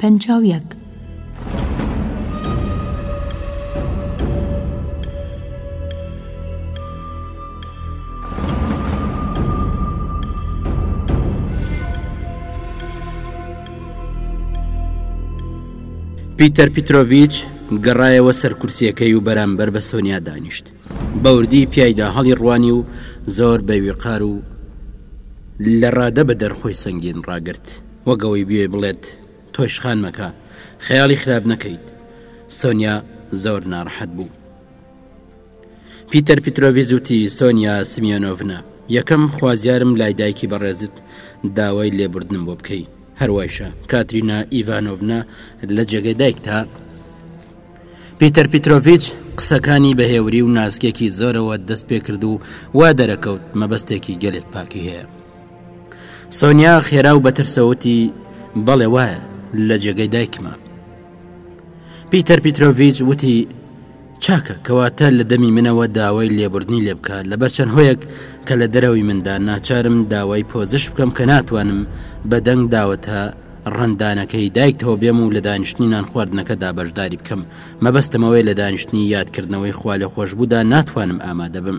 پەنجا و یەک. پیتەر پیتۆڤچ گەڕایەوە سەر کورسیەکەی و بەرامبەر بە سۆنیا دانیشت بەوردی پیایدا هەڵی ڕوانی و زۆر بەویقار و لە ڕادە بە دەرخۆی سەنگین ڕاگرت وەک ئەوەی بوێ بڵێت تۆشخان مەکە خەیاڵی خراپ نەکەیت سۆنیا زۆر ناڕحەت بوو پیتەر پیتۆڤی زوتی سۆنیا سمیۆنۆڤنا یەکەم خوازیارم لای دایکی بەڕێزت داوای لێبوردنم بۆ بکەی هەروایشە کاترینا ئیڤانۆڤنا لە جێگەی دایک تا پیتەر پیتۆڤچ قسەکانی بە هێوری و ناسکێکی زۆرەوە دەست پێ کرد و وا دەرەکەوت مەبەستێکی گەلێک پاکی هەیە سۆنیا خێرا و بەترسە وتی بەڵێ وایە لە جێگەی دایکمە پیتەر پیتۆڤچ وتی چاکە کەواتە لە دەمی منەوە داوای لێبوردنی لێ بکە لە بەرچەند هۆیەک کە لە دەرەوەی مندا ناچارم داوای پۆزش بکەم کە ناتوانم بە دەنگ داوەتە ڕندانەکەی دایکتەوە بێم و لە دانیشتنی نان خواردنەکەدا بەشداری بکەم مەبەستمەوەی لە دانیشتنی یادکردنەوەی خوا لە خۆشببوودا ناتوانم ئامادەبم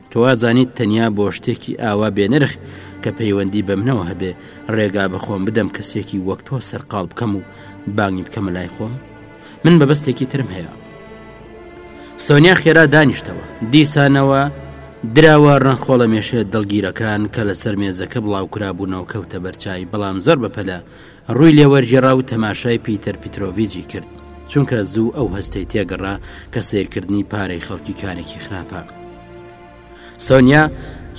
توازانیت تەنیا بۆ شتێکی ئاوا بێنرخ کە پەیوەندی بە منەوە هەبێ ڕێگا بەخۆم بدەم کەسێکی وەک تۆ سەرقال بکەم و بانگی بکەمە لای خۆم من بەبستێکی ترم هەیە سۆنیا خێرا دانیشتەوە دیسانەوە دراوە ڕەنخۆڵە مێشێت دڵگیرەکان کە لەسەر مێزەکە بڵاو کرابوونەوە کەوتە بەرچای بەڵام زۆر بەپەلە ڕووی لێ وەرگێڕا و تەماشای پیتەر پیتۆڤیجی کرد چونکە زوو ئەو هەستەی تێگەڕا کە سیرکردنی پارەی خەڵکی کارێکی خراپە سۆنیا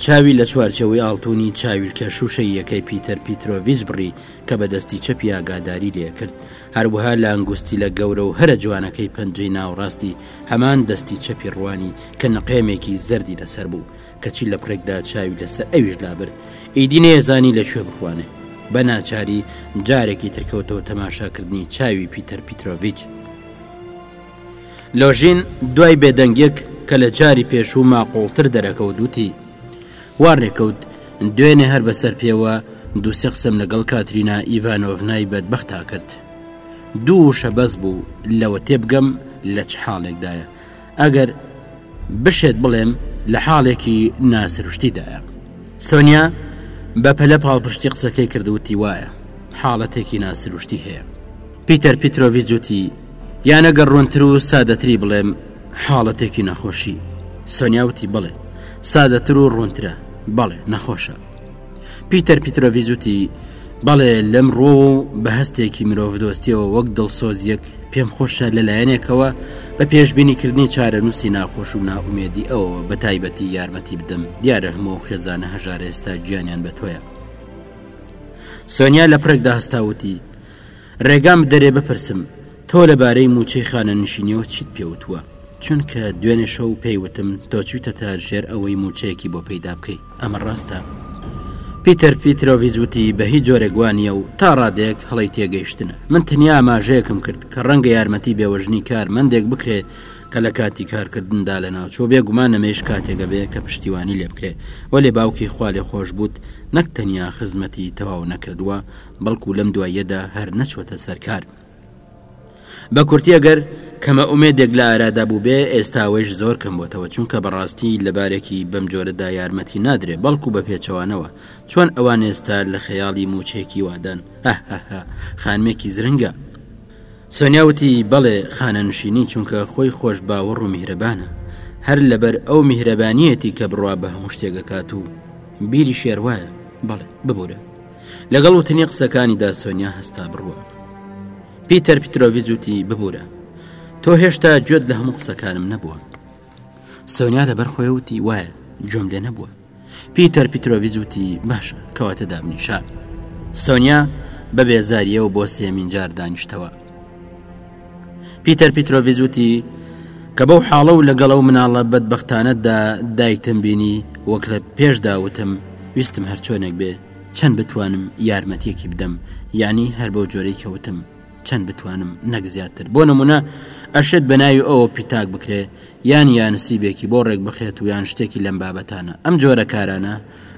چاوی لە چوارچەوەی ئاڵتونی چاویلکە شوشەیەکەی پیتەر پیتۆڤچ بڕی کە بە دەستی چەپی ئاگاداری لێ کرد هەروەها لانگوستی لە گەورە و هەرە جوانەکەی پەنجەی ناوڕاستی هەمان دەستی چەپی ڕوانی کە نەقێمێکی زەردی لەسەر بوو کەچی لە بڕێکدا چاوی لەسەر ئەویش لابرد ئیدی نێزانی لە کوێ بڕوانێ بە ناچاری جارێکی ترکەوتەوە تەماشاکردنی چاوی پیتەر پیتۆڤچ لۆژین دوای بێدەنگێک کە لە جاری پێشوو ماقۆڵتر دەرەکەوت وتی وارێکەوت دوێنێ هەر بەسەر پێوە دووسێ قسم لەگەڵ کاترینا ئیڤانۆڤنای بەدبختا کرد دوو شەبەز بوو لەوە تێبگەم لە چ حاڵێکدایە ئەگەر بشێت بڵێم لە حاڵێکی ناسروشتیدایە سۆنیا بە پەلە پاڵپشتی قسەکەی کردوتی وایە حاڵەتێکی ناسروشتی هەیە پیتەر پیتۆڤی جوتی یانەگەر ڕوونتر و سادەتری بڵێم حاڵەتێکی نەخۆشی سۆنیاوتی بڵێ سادەتر و ڕوونترە بەڵێ نەخۆشە پیتەر پیتۆڤیز وتی، بەڵێ لەمڕۆوە و بە هەستێکی مرۆڤدۆستیەوە وەک دڵسۆزیەک پێم خۆشە لە لایەنێکەوە بە پێشببینیکردنی چارەنووسی ناخۆش و نائومێدی ئەوە بە تایبەتی یارمەتی بدەم دیارە هەموو و خێزانە هەژارێستا گیانیان بە تۆیە سۆنیا لە پرێکدا هەستاوتی رێگام بدەرێ بپرسم تۆ لەبارەی مووچەی خانەنشینیەوە چیت پێ وتووە؟ چونکە دوێنێ شەو پێی وتم تۆ چوویتەتە ژێر ئەوەی مووچەیەکی بۆ پەیدا بکەی، ئەمە راستە؟ پیتەر پیترۆڤیچ وتی، بە هیچ جۆرێک وا نییە و تا رادەیەک هەڵەی تێگەیشتنە. من تەنیا ئاماژەیەکم کرد کە رەنگە یارمەتی بێوەژنی کارمەندێک بکرێ کە لە کاتی کارکردندا لەناوچووە، بێگومان ئەمەیش کاتێک ئەبێ کە پشتیوانی لێ بکرێ، وەلێ باوکی خوالێخۆشبووت نەک تەنیا خزمەتی تەواو نەکردووە، بەڵکو لەم دواییەدا هەر نەچۆتە سەر کار. بە کورتی ئەگەر کەمە ئومێدێک لە ئارادا بووبێ ئێستاوەیش زۆر کەم بۆتەوە چونکە بەڕاستی لەبارێکی بەم جۆرەدا یارمەتی نادرێ بەڵکو بە پێچەوانەوە چۆن ئەوان ئێستا لە خەیاڵی موچەیەکی وادان هەهەهە خانمێکی زرنگە سۆنیاوتی بەڵێ خانەنشینی چونکە خۆی خۆش باوەڕ و میهرەبانە هەر لەبەر ئەو میهرەبانیەتی کە بڕوا بە هەموو شتێگەکات و بیری شێر وایە بەڵێ ببورە لەگەڵ وتنی قسەکانیدا سۆنیا هەستا بڕوە پیتەر پیترۆڤی جوتی ببوورە تۆ هێشتا گوێت لە هەموو قسەکانم نەبووە سۆنیا لەبەر خۆی وتی وایە جۆم لێ نەبووە پیتەر پیترۆڤی جوتی باشە کەواتە دابنیشە سۆنیا بە بێزاریەوە بۆ سێمین جار دانیشتەوە پیتەر پیترۆڤیز وتی کە بەو حاڵە و لەگەڵ ئەو مناڵە بەدبختانەتدا دایکتم بینی وەک لە پێشدا وتم ویستم هەرچۆنێک بێ چەند بتوانم یارمەتیەکی بدەم یعنی هەر بەو جۆرەی کەوتم چەند بتوانم نەک زیاتر بۆ نمونە ئەشێت بە ناوی ئەوە پیتاک بکرێ یان یانسیبێکی بۆ ڕێک بخرێت و یان شتێکی لەم بابەتانە ئەم جۆرە کارانە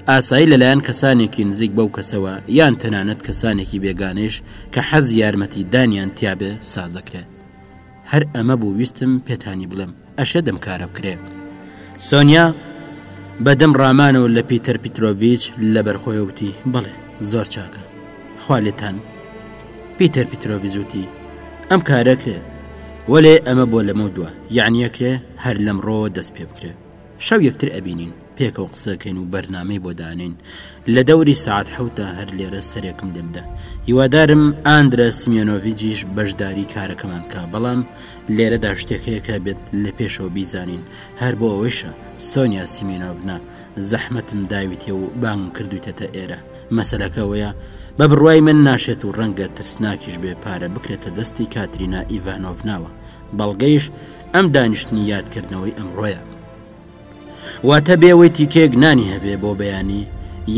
ئاسایی لەلایەن کەسانێکی نزیک بەو کەسەوە یان تەنانەت کەسانێکی بێگانەیش کە حەزی یارمەتی دانیان تیابێ سازدەکرێ هەر ئەمە بوو ویستم پێتانی بڵێم ئەشێ دەم کارە بکرێ سۆنیا بەدەم ڕامانەوە لە پیتەر پیتۆڤچ لەبەرخۆی وتی بڵێ زۆر چاکە خوا لێتان پیتەر پیتۆڤچ وتی ئەم کارەکرێت وەلێ ئەمە بۆ لەمە دووە یعنیەکرێ هەر لەم ڕۆوە دەست پێ بکرێت شەو یەکتر ئەبینین پێکەوە قسەکەین و بەرنامەی بۆ دانین لە دەوری سعات حوتە هەر لێرە سەرێکم دەبدە هیوادارم ئاندرا سمیۆنۆڤجیش بەشداری کارەکەمان کا بەڵام لێرەدا شتێکەیەکە بێت لە پێشەوە بیزانین هەر بۆ ئەوەیشە سۆنیا سیمینۆڤنا زەحمەتم داویتێ و بانگ کردوتەتە ئێرە مەسلەکەەوەیە بە بڕای من ناشێت و ڕەنگە ترسناکیش بێ پارە بکرێتە دەستی کاترینا ئیڤانۆڤناوە بەڵگەیش ئەم دانیشتنی یادکردنەوەی ئەمڕۆیە واتە بێەوەی تیکەیەک نانی هەبێ بۆ بەیانی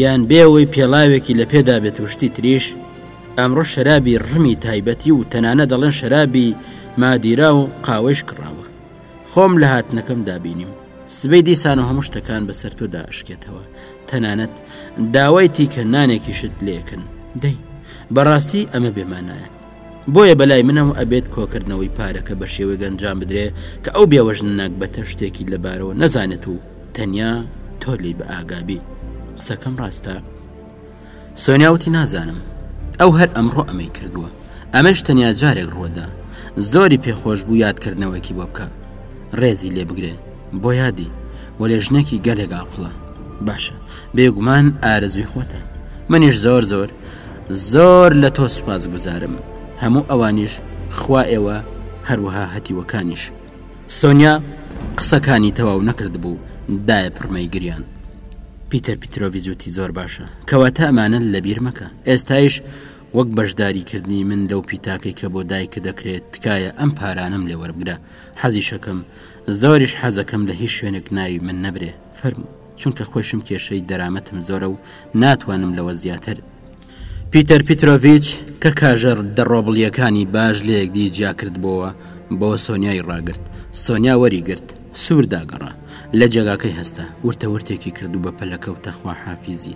یان بێەوەی پێڵاوێکی لە پێدا بێت و شتی تریش ئەمڕۆ شەرابی ڕمی تایبەتی و تەنانە دەڵێن شەرابی مادیرا و قاوەیش کڕاوە خۆم لە هاتنەکەم دابینیم سبەی دیسانە هەموو شتەکان بەسەر تۆ داشکێتەوە تەنانەت داوای تیکە نانێکیشت لێکن دەی بەڕاستی ئەمە بێمانایە بۆیە بەلای منەوە ئەبێت کۆکردنەوەی پارەکە بە شێوەیەک ئەنجام بدرێ کە ئەو بێوەژنە نەگبەتە شتێکی لەبارەوە نەزانێت و تەنیا تۆ لی بە ئاگابی قسەکەم ڕاستە سۆنیاوتی نازانم ئەو هەر ئەمڕۆ ئەمەی کردووە ئەمەش تەنیا جارێک ڕوەدا زۆری پێخۆش بوو یادکردنەوەکی بۆ بکە ڕێزی لێ بگرێ بۆ یادی وەێ ژنێکی گەلێک ئاقلە باشە بێگومان ئارەزوی خۆتە منیش زۆر زۆر زۆر لە تۆ سوپاس گوزارم هەموو ئەوانیش خوا ئێوە هەروەها هەتیوەکانیش سۆنیا قسەکانی تەواو نەکرد بوو دایە پڕمەی گریان پیتەر پیتۆڤی زووتی زۆر باشە کەواتە ئەمانە لە بیر مەکە ئێستایش وەک بەشداریکردنی من لەو پیتاکەی کە بۆ دایکە دەکرێت تکایە ئەم پارانەم لێوەربگرە حەزیشەکەم زۆریش حەزەکەم لە هیچ شوێنێک ناوی من نەبرێ فەرموو، چونکە خۆیشم کێشەی دەرامەتم زۆرە و ناتوانم لەوە زیاتر. پیتەر پیترۆڤیچ کە کاژەر دە ڕۆبڵییەکانی باش لە یەکدی جیا کردبۆوە، بۆ سۆنیای ڕاگرت. سۆنیا وەری گرت. سوور داگەڕا. لە جێگاکەی هەستا. ورتە ورتێکی کرد و بە پەلە کەوتە خواحافیزی.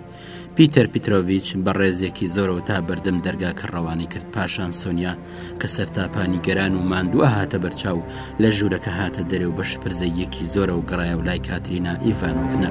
پیتەر پیترۆڤچ بە ڕێزێکی زۆرەوە تا بەردەم دەرگاکە ڕەوانەی کرد پاشان سۆنیا کە سەرتاپانی گەران و ماندووە هاتە بەرچاو لە ژوورەکە هاتە دەرێ و بە شپرزەیەکی زۆرە و گەڕایە و لای کاترینا ئیڤانۆڤنە.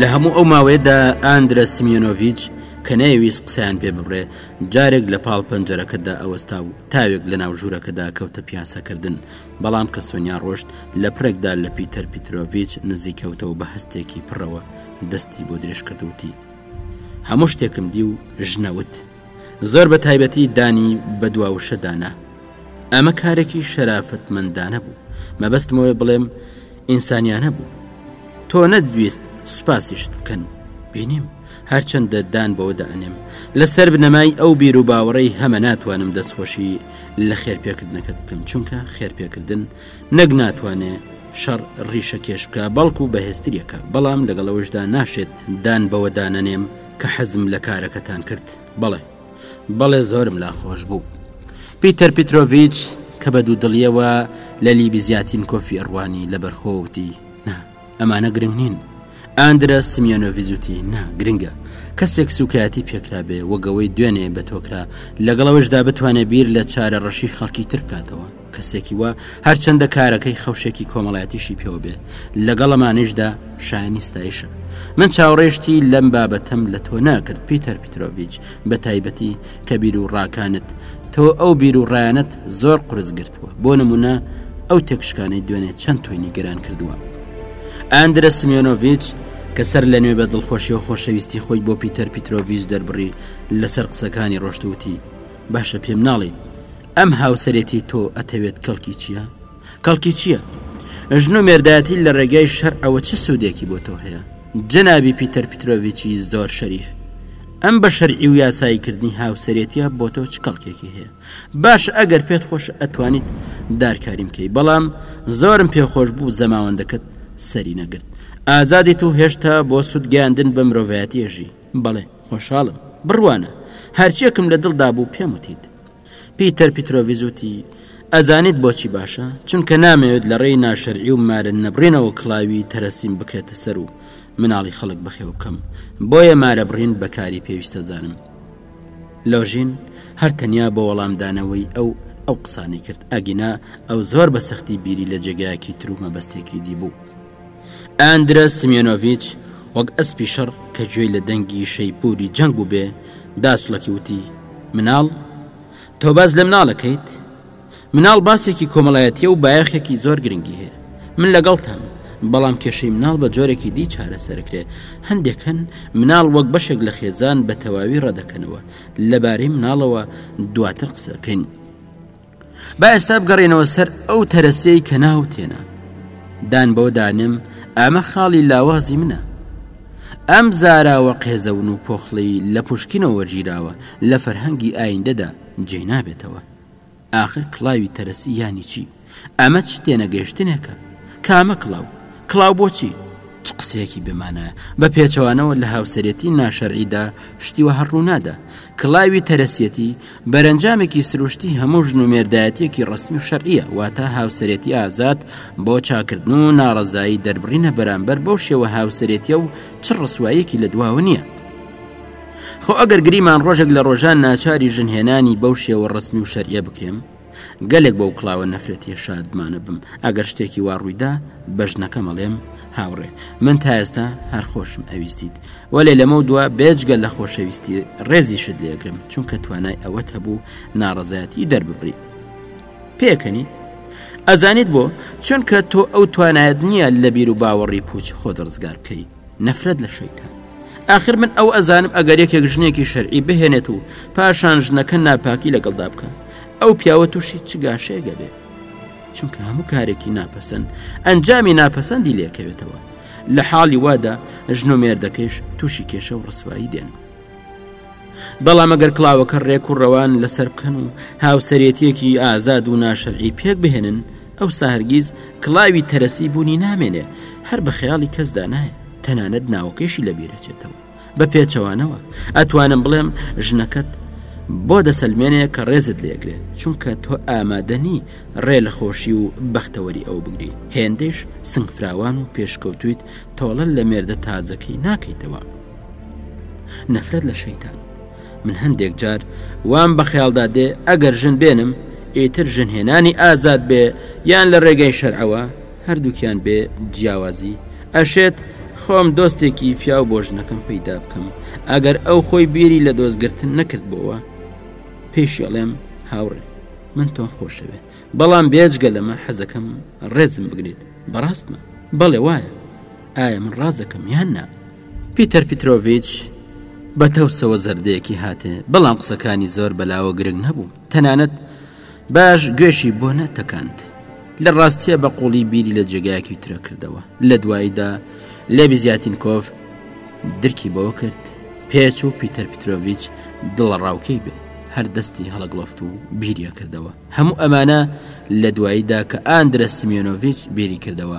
لە هەموو ئەو ماوەیەدا ئاندرە سمیۆنۆڤچ کە نەیویست قسەیان پێ ببرێ جارێک لە پاڵ پەنجەرەکەدا ئەوەستا و تاوێک لە ناو ژوورەکەدا کەوتە پیاسەکردن بەڵام کە سۆنیا ڕۆشت لە پرێکدا لە پیتەر پیترۆڤچ نزیکەوتەوە بە هەستێکی پڕەوە دەستی بۆ درێژ کردوتی هەموو شتێکم دی و ژنە وت زۆر بە تایبەتی دانی بە دواوشە دانا ئەمە کارێکی شەرافەتمەندانە بوو مەبەستمەوەی بڵێم ئینسانیانە بوو تۆ نەدویست سوپاسیشت بکەن بینیم هەرچەندە دان بەوە دەئەنێم لەسەر بنەمای ئەو بیر و باوەڕی هەمە ناتوانم دەستخۆشی لە خێرپێکردنەکەت بکەم چونکە خێرپێکردن نەک ناتوانێ شەڕ ڕیشەکێش بکا بەڵکو بەهێزتریەکە، بەڵام لەگەڵ ئەوەشدا ناشێت دان بەوەدا نەنێم کە حەزم لە کارەکەتان کرد، بەڵێ بەڵێ زۆرم لا خۆش بوو. پیتەر پیترۆڤیچ کە بە دوودڵیەوە لە لیبیزیاتینکۆفی ئەڕوانی لە بەرخۆوە وتی، نا. ئەمانە گرنگ نین. ئاندرا سمیۆنۆڤیز وتی، نا، گرنگە. کەسێک سووکایەتی پێکرابێ، وەک ئەوەی دوێنێ بە تۆ کرا، لەگەڵ ئەوەشدا بتوانێ بیر لە چارەڕەشی خەڵکی تر بکاتەوە. کەسێکی وا، هەرچەندە کارەکەی خەوشێکی کۆمەڵایەتیشی پێوە بێ، لەگەڵ ئەمانەیشدا شایەنی ستایشە. من چاوەڕێی شتی لەم بابەتەم لە تۆ ناکرد، پیتەر پیترۆڤیچ، بەتایبەتی کە بیروڕاکانت، تۆ ئەو بیروڕایانەت زۆر قورس گرت. کردووە، بۆ نموونە ئەو تێکشکانەی دوێنێ چەند تۆی نیگەران کردووە؟ ئاندرە سمیۆنۆڤیچ کە سەر لەنوێ بە دڵخۆشی و خۆشەویستی خۆی بۆ پیتەر پیترۆڤیچ دەربڕی، لەسەر قسەکانی ڕۆشت و وتی، باشە پێم ناڵێیت ئەم هاوسەرێتیی تۆ ئەتەوێت کەڵکی چییە؟ کەڵکی چییە؟ ژن و مێردایەتی لە ڕێگای شەرعەوە چ سوودێکی بۆ تۆ هەیە؟ جەنابی پیتەر پیترۆڤیچی زۆر شەریف، ئەم بە شەرعی و یاساییکردنی هاوسەرێتییە بۆ تۆ چ کەڵکێکی هەیە؟ باشە ئەگەر پێت خۆشە ئەتوانیت دارکاریم کەی بەڵام زۆرم پێخۆش بوو زەماوەندەکەت سەری نەگرت ئازادیت و هێشتا بۆ سوود گەیاندن بە مرۆڤایەتی ئێژی بەڵێ خۆشحاڵم بڕوانە هەرچێکم لە دڵدا بوو پێم وتیت پیتەر پیتۆڤزوتی ئەزانیت بۆچی باشە چونکە نامەوێت لە ڕێی ناشەرعی و مارە نەبڕێنەوە کڵاوی تەرەسیم بکرێتە سەر و مناڵی خەڵک بەخێو بکەم بۆیە مارە بڕین بەکاری پێویستە زانم لۆژین هەر تەنیا بۆ وەڵامدانەوەی ئەو ئەو قسانەی کرد، ئەگینا ئەو زۆر بە سەختی بیری لە جێگایەکی تر و مەبەستێکی دی بوو. ئاندرە سمیۆنۆڤیچ وەک ئەسپی شەڕ کە گوێی لە دەنگی شەیپووری جەنگ بووبێ، داچڵەکی وتی، مناڵ؟ تۆ باس لە مناڵەکەیت؟ مناڵ باسێکی کۆمەڵایەتیە و بایەخێکی زۆر گرنگی هەیە من لەگەڵتام بەڵام کێشەی مناڵ بە جۆرێکی دی چارەسەرکرێ هەندێک هەن مناڵ وەک بەشێک لە خێزان بە تەواوی ڕەدەکەنەوە لەبارەی مناڵەوە دواتر قسەکەین با ئێستا بگەڕێنەوە سەر ئەو تەرەسەی کە ناو تێنا دان بەو دانم ئەمە خاڵی لاوازی منە ئەم زاراوە قێزەون و پۆخڵی لە پشکنەوە گیراوە لە فەرهەنگی ئایندەدا جێ نابێتەوە ئاخر کڵاوی تەرەسی یانی چی؟ ئەمە چ تێنەگەیشتنێکە؟ کامە کڵاو؟ کڵاو بۆ چی؟ چ قسەیەکی بێ مانایە؟ بە پێچەوانەوە لە هاوسەرێتی ناشەرعیدا شتی وەها ڕوو نادا. کڵاوی تەرەسیەتی بەرەنجامێکی سروشتی هەموو ژن و مێردایەتیەکی ڕەسمی و شەرعیە، واتە هاوسەرێتی ئازاد بۆ چاکردن و ناڕەزایی دەربڕینە بەرامبەر بەو شێوە هاوسەرێتیە و چ ڕسواییەکی لە دواوە نیە. خۆ ئەگەر گریمان ڕۆژێک لە ڕۆژان ناچاری ژنهێنانی بەو شێوە ڕسمی و شەریە بکرێم گەلێک بەو کڵاوە نەفرەتیە شادمانە بم ئەگەر شتێکی وا ڕوویدا بە ژنەکەمەڵێم هاوڕێ من تا ئێستا هەر خۆشم ئەویستیت وەێ لەمە دووە بێجگە لە خۆشەویستی ڕێزیشت لێگرم چونکە توانای ئەوەت هەبوو ناڕزایەتی دەرببری پێکەنیت ئەزانیت بۆ چونکە تۆ ئەو توانایەت نییە لە بیر و باوەڕی پوچ خۆ دەڕزگار بکەیت نەفرەت لە شەیتان ئاخر من ئەو ئەزانم ئەگەر یەکێک ژنێکی شەرعی بهێنێت و پاشان ژنەکە ناپاکی لەگەڵدا بکە ئەو پیاوە تووشی چ گاشەیەگە بێ چونکە هەموو کارێکی ناپەسەند ئەنجامی ناپەسەندی لێکەوێتەوە لە حاڵی وادا ژن و مێردەکەیش تووشی کێشە و ڕسوایی دێن بەڵام ئەگەر کڵاوەکە ڕێک و ڕەوان لەسەر بکەن و هاوسەرێتیەکی ئازاد و ناشەرعی پێک بهێنن ئەو ساهرگیز کڵاوی تەرەسی بوونی نامێنێ هەر بە خەیاڵی کەسدا نایە تەنانەت ناوەکەشی لەبیرەچێتەوە بە پێچەوانەوە ئەتوانم بڵێم ژنەکەت بۆ دەسەلمێنێ کە ڕێزت لێگرێت چونکە تۆ ئامادەنی ڕێ لە خۆشی و بەختەوەری ئەو بگری هێندەش سنگفراوان و پێشکەوتویت تۆڵە لە مێردە تازەکەی ناکەیتەوە نەفرەت لە شەیتان من هەندێک جار وام بە خەیاڵدا دێ ئەگەر ژن بێنم ئیتر ژن هێنانی ئازاد بێ یان لە ڕێگەی شەرعەوە هەردووکیان بێ جیاوازی ئەشێت خۆم دۆستێکی پیاو بۆ ژنەکەم پەیدا بکەم ئەگەر ئەو خۆی بیری لە دۆستگرتن نەکرد بۆوە پێشیڵێم هاوڕێ من تۆم خۆشەوێ بەڵام بێجگە لەمە حەزەکەم ڕێزم بگرێت بەڕاستمە بەڵێ وایە ئایا من ڕاست دەکەم یان نا؟ پیتەر پیتۆڤچ بە تەوسەوە زەردەیەکی هاتێ بەڵام قسەکانی زۆر بەلاوە گرنگ نەبوو تەنانەت باش گوێشی بۆ نەتەکاند لە ڕاستیە بە قوڵی بیری لە جێگایەکی ترە کردەوە لە دواییدا لێبی زیاتین کۆڤ درکی بەوە کرد پێچ و پیتەر پیتۆڤچ دڵە ڕاوکەی بێ هەر دەستی هەڵگڵفت و بیریە کردەوە هەموو ئەمانە لە دواییدا کە ئاندرە سیمیۆنۆڤچ بیری کردەوە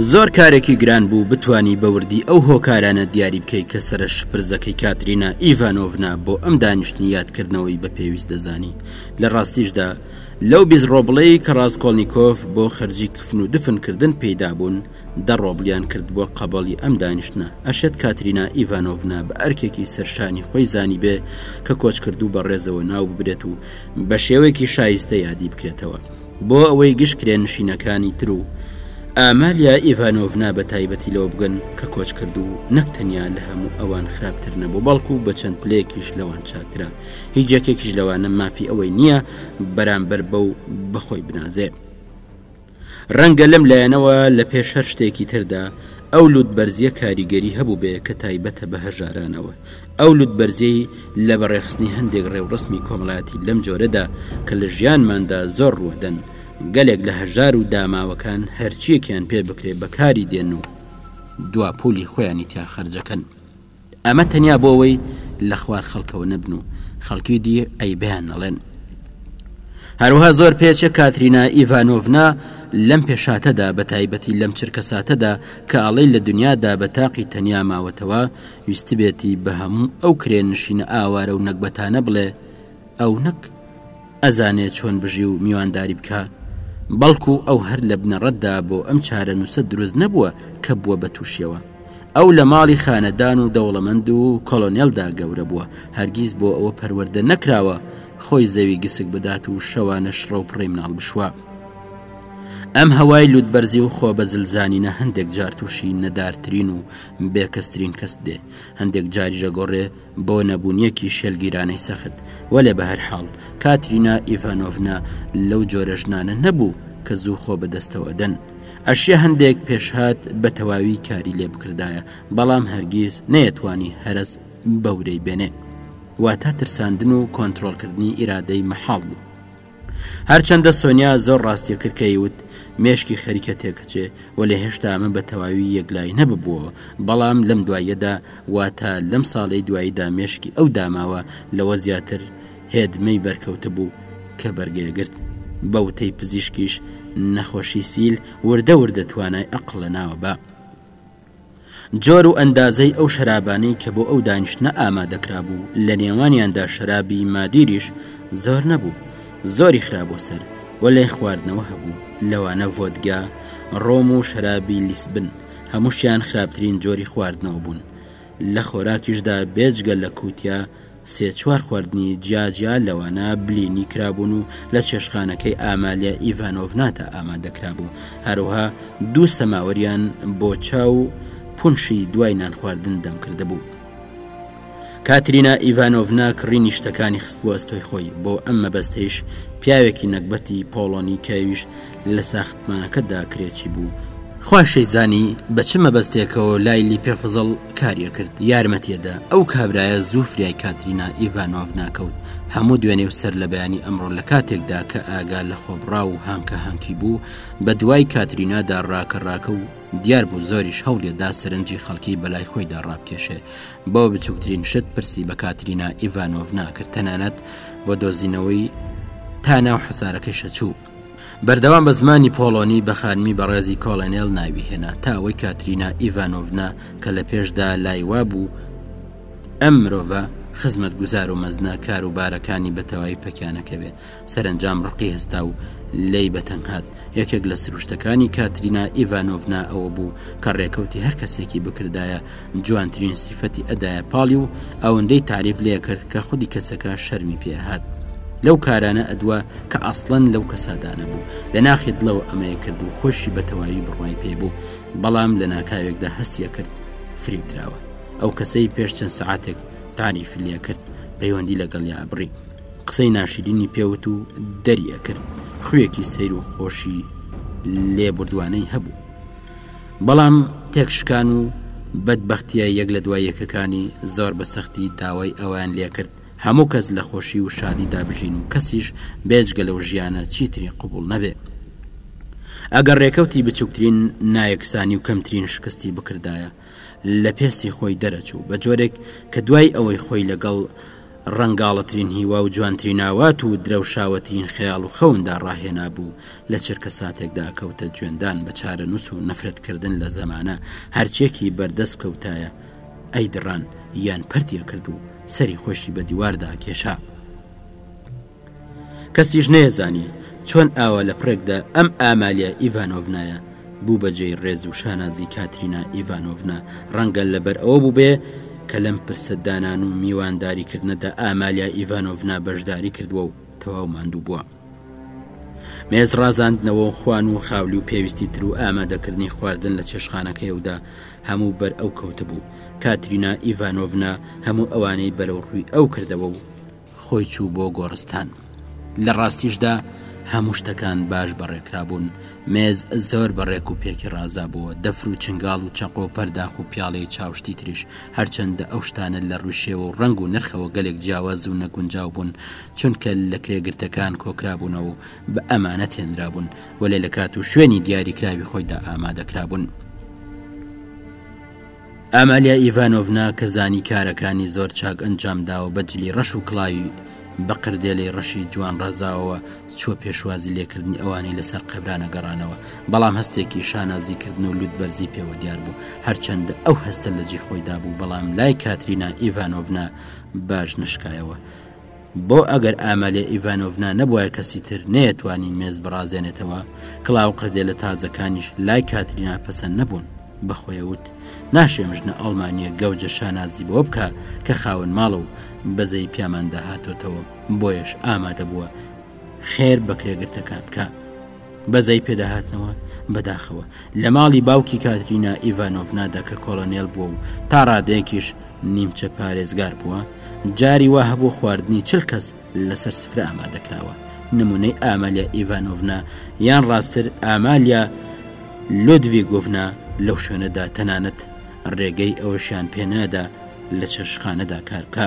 زۆر کارێکی گران بوو بتانی بە وردی ئەو هۆکارانە دیاری بکەیت کە سرە شپرزەکەی کاترینا ئیڤانۆڤنا بۆ ئەم دانیشتنی یادکردنەوەی بە پێویست دەزانی لە ڕاستیشدا لەو بیز ڕۆبڵەی کە ڕاستکۆلنییکۆف بۆ خەرجی کفن و دفنکردن پێیدا بوون دە ڕۆبلیان کرد بۆ قەبەڵی ئەم دانیشتە ئەشێت کاترینا ئیڤانۆڤنا بە ئەرکێکی سەرشانی خۆی زانی بێ کە کۆچکردوو بە ڕێزەوە ناو ببرێت و بە شێوەیەکی شایستە یادی بکرێتەوە بۆ ئەوەی گشت کرێنشینەکانی تر و ئامالیا ئیڤانۆڤنا بە تایبەتی لەوە بگەن کە کۆچ کرد و نەک تەنیا لە هەموو ئەوان خراپتر نەبوو بەڵکو بە چەند پلەیەکیش لەوان چاکرا هیچ یەکێکیش لەوانە مافی ئەوەی نییە بەرامبەر بە و بەخۆی بنازێ ڕەنگە لەم لایەنەوە لە پێش هەر شتێکی تردا ئەو لووت بەرزیە کاریگەری هەبوو بێ کە تایبەتە بە هەژارانەوە ئەو لوتبەرزیەی لە بەڕێخستنی هەندێک ڕێوڕەسمی کۆمەڵایەتی لەم جۆرەدا کە لە ژیانماندا زۆر ڕوودەن، گەلێک لە هەژار و داماوەکان هەرچیەکیان پێ بکرێ بەکاری دێن و دوا پولی خۆیانی تیا خەرجەکەن، ئەمە تەنیا بۆ ئەوەی لە خوار خەڵکەوە نەبن و خەڵکی دی عەیبیان نەڵێن. هەروەها زۆر پێچە کاترینا ئیڤانۆڤنا لەم پێشهاتەدا بەتایبەتی لەم چرکەساتەدا کە ئەڵێی لە دنیادا بە تاقی تەنیا ماوەتەوە، ویستبێتی بە هەموو ئەو کرێنشینە ئاوارە و نەگبەتانە بڵێ ئەو نەک ئەزانێ چۆن بژی و میوانداری بکا بەڵکو ئەو هەر لە بنەڕەتدا بۆ ئەم چارەنووسە دروست نەبووە کە بووە بە تووشیەوە ئەو لە ماڵی خانەدان و دەوڵەمەند و کۆڵۆنێلدا گەورە بووە هەرگیز بۆ ئەوە پەروەردە نەکراوە خۆی زەوی گسک بدات و شەوانە شڕە و پڕی مناڵ بشوا ئەم هەوای لوتبەرزی و خۆ بە زلزانینە هەندێک جار تووشی نەدارترین و بێکەسترین کەس دێ هەندێک جاریش ئەگۆڕێ بۆ نەبوونیەکی شێلگیرانەی سەخت، وەلێ بە هەر حاڵ کاترینا ئیڤانۆڤنا لەو جۆرە ژنانە نەبوو کە زوو خۆ بە دەستەوە ئەدەن. ئەشیا هەندێک پێشهات بە تەواوی کاری لێ بکردایە، بەڵام هەرگیز نەیەتوانی هەرەس بەورەی بێنێ. واتە ترساندن و کۆنترۆڵکردنی ئیرادەی مەحاڵ بوو. هەرچەندە سۆنیا زۆر ڕاستیە کرد کە یوت مێشکی خەریکە تێکەچێ وەلێ هێشتا ئەمە بە تەواوی یەکلایی نەببووەوە بەڵام لەم دواییەدا واتە لەم ساڵەی دواییدا مێشکی ئەو داماوە لەوە زیاتر هێدمەی بەرکەوتبوو کە بەرگەیە گرت بە وتەی پزیشکیش نەخۆشی سیل وردە وردە توانای ئەقڵ لەناوە بە جۆر و ئەندازەی ئەو شەرابانەی کە بۆ ئەو دانیشتنە ئامادە کرابوو، لە نێوانیاندا شەرابی مادیریش زۆر نەبوو، زۆری خرابووە سەر و لای خواردنەوە هەبوو، لەوانە ڤۆدگا، ڕۆم و شەرابی لیسبن، هەمووشیان خراپترین جۆری خواردنەوە بوون، لە خۆراکیشدا بێجگە لە کوتیا، سێ چوار خواردنی جیا جیا لەوانە بلینی کرابوون و لە چێشخانەکەی ئامالیا ئیڤانۆڤنادا ئامادەکرابوو هەروها دوو سەماوەریان بۆ چاو و پونشی دوای نان خواردن دەمکرد بوو. کاترینا ئیڤانۆڤنا کڕی نیشتەکانی خست بۆ ئەستۆی خۆی بۆ ئەم مەبەستەیش پیاوێکی نەگبەتی پۆڵۆنی کەویش لە ساختمانەکەتدا کرێچی بوو. خوا شەیزانی بە چ مەبەستێکەوە لای لیپێ فزڵ کاری ئەکرد، یارمەتی ئەدا. ئەو کابرایە زوو فریای کاترینا ئیڤانۆڤنا کەوت. هەموو دوێنێ و سەرلەبەیانی ئەمڕۆ لە کاتێکدا کە ئاگا لە خۆبڕاو و هانکاهانکی بوو، بە دوای کاترینادا ڕاکەڕاکە و دیار بوو زۆریش هەوڵی دا سەرنجی خەڵکی بە لای خۆیدا ڕابکێشێ، بۆ بچووکترین شت پرسی بە کاترینا ئیڤانۆڤنا کرد تەنانەت بۆ دۆزینەوەی تا ناو حەسارەکەیش ئەچوو. بەردەوام بە زمانی پۆڵۆنی بە خانمی بەڕێزی کۆڵێنێل ناوی هێنا تا ئەوەی کاترینا ئیڤانۆڤنا کە لە پێشدا لای وا بوو ئەم مرۆڤە خزمەت گوزار و مەزنە کاروبارەکانی بەتەواوی پەکیانەکەوێ سەرنجام ڕقی هەستا و لی بەتەنهات یەکێک لە سروشتەکانی کاترینا ئیڤانۆڤنا ئەوە بوو کە ڕێکەوتی هەر کەسێکی بکردایە جوانترین سیفەتی ئەدایە پاڵی و ئەوەندەی تعریف لێ کرد کە خودی کەسەکە شەرمی پێهات لەو کارانە ئەدوا کە ئەسڵەن لەو کەسادانە بوو لە ناخی دڵەوە ئەمەیە کرد و خۆشی بەتەواوی بڕای پێ بوو بەڵام لە ناکاوێکدا هەستیە کرد فریب دراوە ئەو کەسەی پێش چەند سعاتێک تعریف لێ کرد پەیوەندی لەگەڵ یا ئەبڕی قسەی ناشرینی پێوت و دەری ئەکرد خویەکی سەیر و خۆشی لێبوردوانەی هەبوو بەڵام تێکشکان و بەدبەختیە یەک لە دوای یەکەکانی زۆر بە سەختی داوای ئەوەیان لێکرد هەموو کەس لە خۆشی و شادی دا بژین و کەسیش بێجگە لەو ژیانە چیتری قبوڵ نەبێ ئەگەر ڕێکەوتی بچوکترین نایەکسانی و کەمترین شکستی بکردایە لە پێستی خۆی دەرەچوو بە جۆرێک کە دوای ئەوەی خۆی لە گەڵ ڕەنگاڵەترین هیوا و جوانترین ئاوات و درەوشاوەترین خەیاڵ و خەوندا ڕاهێنابوو، لە چرکەساتێکدا کەوتە جوێندان بە چارەنووس و نەفرەت کردن لە زەمانە، هەرچیەکی بەردەست کەوتایە ئەیدڕان یان پەرتی ئەکرد و سەری خۆیشی بە دیواردا ئەکێشا. کەسیش نەیەزانی چۆن ئاوا لە پڕێکدا ئەم ئامالیا ئیڤانۆڤنایە بوو بە جێی ڕێز و شانازی کاترینا ئیڤانۆڤنا، ڕەنگە لەبەر ئەوە بووبێ کە لەم پرسە دانان و میوانداری کردنەدا ئامالیا ئیڤانۆڤنا بەشداری کردووە و تەواو ماندوو بووە. مێز ڕازاندنەوە و خوان و خاولی و پێویستی تر و ئامادەکردنی خواردن لە چێشخانەکەیەودا هەموو بەر ئەو کەوتبوو، کاترینا ئیڤانۆڤنا هەموو ئەوانەی بەرەو ڕووی ئەو کردەوە و، خۆی چوو بۆ گۆڕستان. لە ڕاستیشدا هەموو شتەکان باش بەڕێکرابوون، مێز زۆر بە ڕێک و پێکی ڕازابووە، دەفر و چنگاڵ و چەقۆ و پەرداخ و پیاڵەی چا و شتی تریش، هەرچەندە ئەو شتانە لە ڕووی شێوە و ڕەنگ و نرخەوە گەلێک جیاواز و نەگونجاو بوون، چونکە لە کرێگرتەکان کۆکرابوونەوە و بە ئەمانەت هێنرابوون، وەلێ لە کات و شوێنی دیاریکراوی خۆیدا ئامادەکرابوون. ئامالیا ئیڤانۆڤنا کە زانی کارەکانی زۆر چاک ئەنجام داوە بە جلی ڕەش و کڵاوی بە قردێلەی ڕەشی جوان ڕازاوەوە چووە پێشوازی لێکردنی ئەوانەی لە سەر قەبرانە گەڕانەوە بەڵام هەستێکی شانازی کردن و لوت بەرزی پێوە دیار بوو هەرچەندە ئەو هەستە لە جی خۆی دابوو بەڵام لای کاترینا ئیڤانۆڤنا باش نشکایەوە بۆ ئەگەر ئامالیا ئیڤانۆڤنا نەبوایە کەسی تر نەیەتوانی مێز بڕازێنێتەوە، کڵاو قردێلە تازەکانیش لای کاترینا پەسەند نەبوون، بە خۆی وت، ناشێم ژنە ئەڵمانییە گەوجە شانازی بەوە بکا کە خاوەن ماڵە و بەزەی پیاماندا هاتۆتەوە، بۆیەش ئامادە بووە خێر بەکرێگرتەکان بکا. بەزەی پێداهاتنەوە بەداخەوە لە ماڵی باوکی کاترینا ئیڤانۆڤنادا کە کۆلۆنێل بووە و تا ڕادەیەکیش نیمچە پارێزگار بووە جاری وا هەبوو خواردنی چل کەس لەسەر سفرە ئامادەکراوە نمونەی ئامالیا ئیڤانۆڤنا یان ڕاستتر ئامالیا لۆدوی گۆڤنا لەو شوێنەدا تەنانەت ڕێگەی ئەوەشیان پێنادا لە چێشخانەدا کارکە